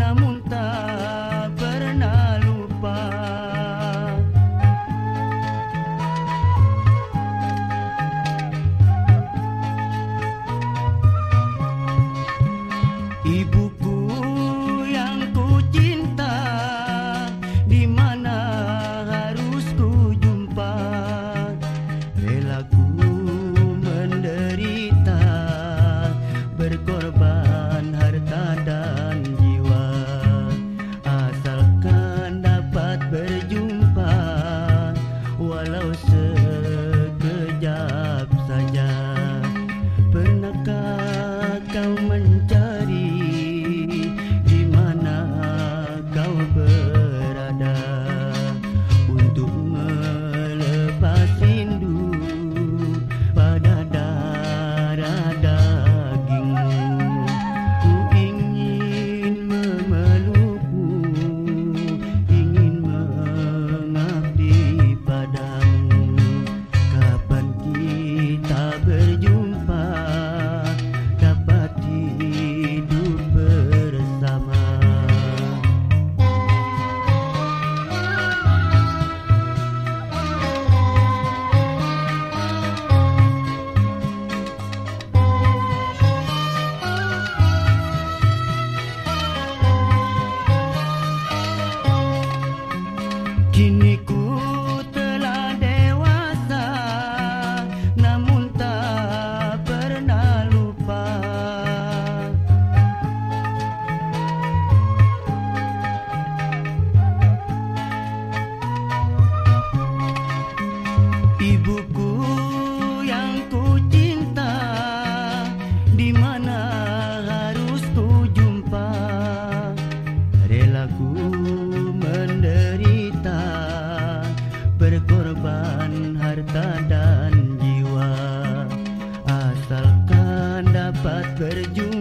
namun berkorban harta dan jiwa. Asalkan dapat berjuang